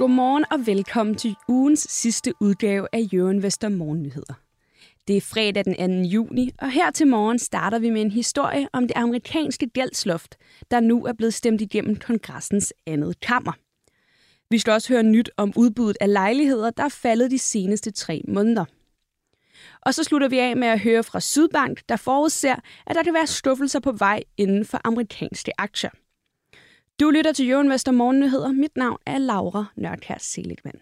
Godmorgen og velkommen til ugens sidste udgave af Jørgen Vester Morgennyheder. Det er fredag den 2. juni, og her til morgen starter vi med en historie om det amerikanske gældsloft, der nu er blevet stemt igennem kongressens andet kammer. Vi skal også høre nyt om udbuddet af lejligheder, der er faldet de seneste tre måneder. Og så slutter vi af med at høre fra Sydbank, der forudser, at der kan være skuffelser på vej inden for amerikanske aktier. Du lytter til Jørgen Vester Morgennyheder. Mit navn er Laura Nørkær Seligman.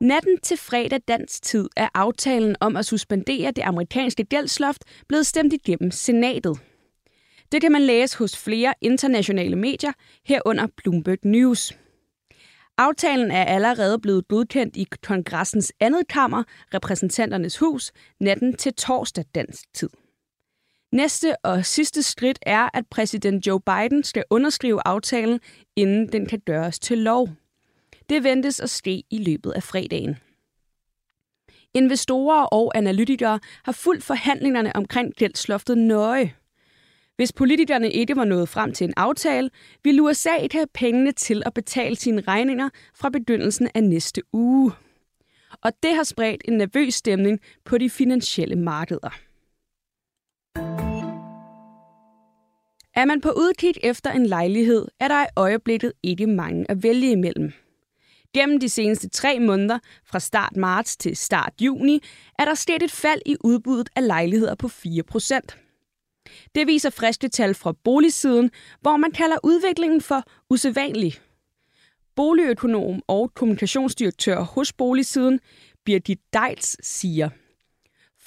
Natten til fredag dansk tid er aftalen om at suspendere det amerikanske gældsloft blevet stemt igennem senatet. Det kan man læse hos flere internationale medier, herunder Bloomberg News. Aftalen er allerede blevet godkendt i kongressens andet kammer, repræsentanternes hus, natten til torsdag dansk tid. Næste og sidste skridt er, at præsident Joe Biden skal underskrive aftalen, inden den kan gøres til lov. Det ventes at ske i løbet af fredagen. Investorer og analytikere har fulgt forhandlingerne omkring gældsloftet nøje. Hvis politikerne ikke var nået frem til en aftale, ville USA ikke have pengene til at betale sine regninger fra begyndelsen af næste uge. Og det har spredt en nervøs stemning på de finansielle markeder. Er man på udkig efter en lejlighed, er der i øjeblikket ikke mange at vælge imellem. Gennem de seneste tre måneder, fra start marts til start juni, er der sket et fald i udbuddet af lejligheder på 4. Det viser friske tal fra boligsiden, hvor man kalder udviklingen for usædvanlig. Boligøkonom og kommunikationsdirektør hos boligsiden, Birgit Deitz, siger,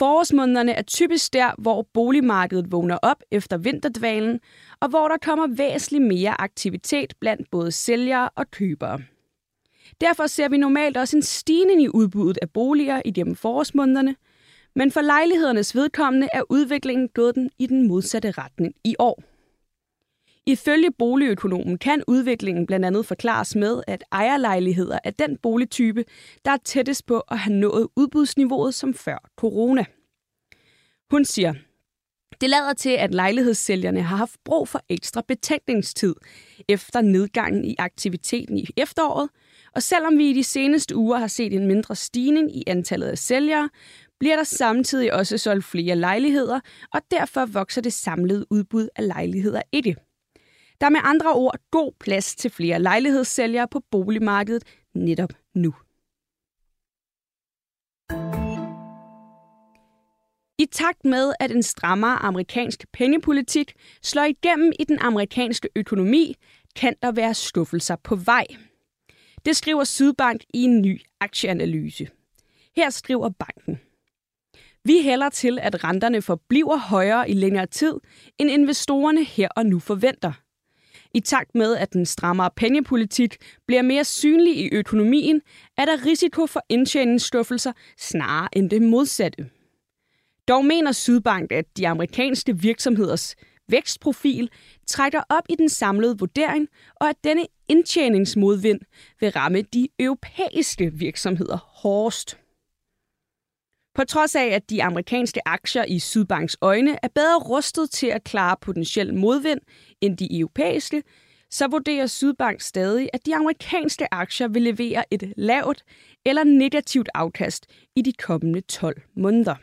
Forårsmånederne er typisk der, hvor boligmarkedet vågner op efter vinterdvalen, og hvor der kommer væsentligt mere aktivitet blandt både sælgere og købere. Derfor ser vi normalt også en stigning i udbuddet af boliger igennem forårsmånederne, men for lejlighedernes vedkommende er udviklingen gået den i den modsatte retning i år. Ifølge boligøkonomen kan udviklingen blandt andet forklares med, at ejerlejligheder er den boligtype, der er tættest på at have nået udbudsniveauet som før corona. Hun siger, det lader til, at lejlighedssælgerne har haft brug for ekstra betænkningstid efter nedgangen i aktiviteten i efteråret, og selvom vi i de seneste uger har set en mindre stigning i antallet af sælgere, bliver der samtidig også solgt flere lejligheder, og derfor vokser det samlede udbud af lejligheder ikke. Der er med andre ord god plads til flere lejlighedssælgere på boligmarkedet netop nu. I takt med, at en strammere amerikansk pengepolitik slår igennem i den amerikanske økonomi, kan der være skuffelser på vej. Det skriver Sydbank i en ny aktieanalyse. Her skriver banken. Vi hælder til, at renterne forbliver højere i længere tid, end investorerne her og nu forventer. I takt med, at den strammere pengepolitik bliver mere synlig i økonomien, er der risiko for indtjeningsstuffelser snarere end det modsatte. Dog mener Sydbank, at de amerikanske virksomheders vækstprofil trækker op i den samlede vurdering, og at denne indtjeningsmodvind vil ramme de europæiske virksomheder hårdest. På trods af, at de amerikanske aktier i Sydbanks øjne er bedre rustet til at klare potentiel modvind end de europæiske, så vurderer Sydbank stadig, at de amerikanske aktier vil levere et lavt eller negativt afkast i de kommende 12 måneder.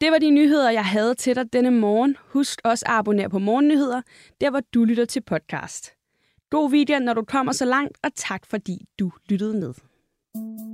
Det var de nyheder, jeg havde til dig denne morgen. Husk også at abonnere på Morgennyheder, der hvor du lytter til podcast. God weekend, når du kommer så langt, og tak fordi du lyttede med. Thank you.